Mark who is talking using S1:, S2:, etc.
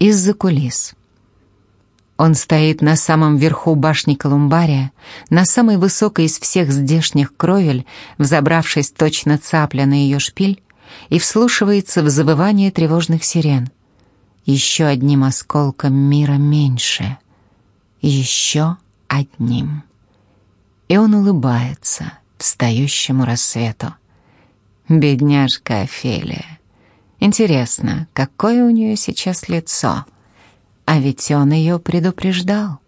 S1: из-за кулис. Он стоит на самом верху башни Колумбария, на самой высокой из всех здешних кровель, взобравшись точно цапля на ее шпиль, и вслушивается в завывание тревожных сирен. Еще одним осколком мира меньше. Еще одним. И он улыбается встающему рассвету. Бедняжка Офелия. Интересно, какое у нее сейчас лицо? А ведь он ее предупреждал.